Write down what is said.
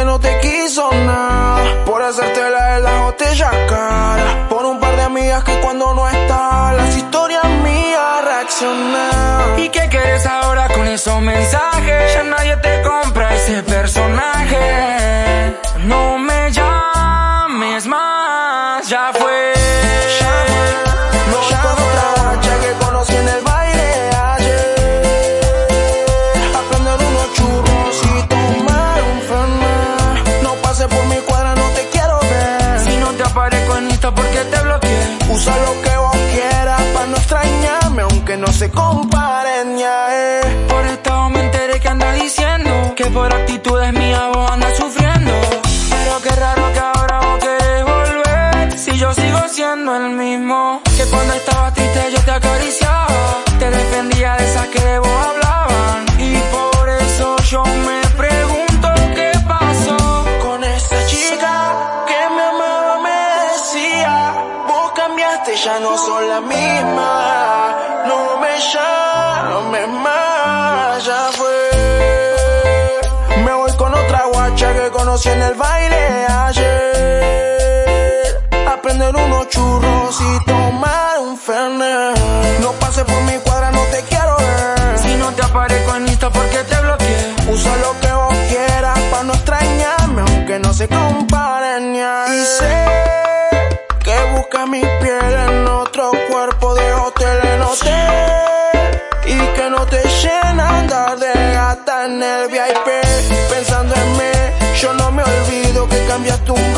que no te quiso nada. Por hacerte la de la botellas cara. Por un par de amigas que cuando no están, las historias mías reaccionan. ¿Y qué quieres ahora con esos mensajes? Ya nadie te compra ese personaje. No me llames más, ya fue. Usa lo que vos quieras para no extrañarme, aunque no se comparen ya. Eh. Por estado me enteré que anda diciendo que por actitudes mías vos andas sufriendo. Pero qué raro que ahora vos querés volver. Si yo sigo siendo el mismo que cuando estabas triste yo te acariciaba. Cambiaste, ya no sos la misma. No me llames más, ya fue. Me voy con otra guacha que conocí en el baile ayer. Cuerpo de hotel en hotel. Y que no te llena andar de gata en el VIP. Pensando en mí, yo no me olvido que random con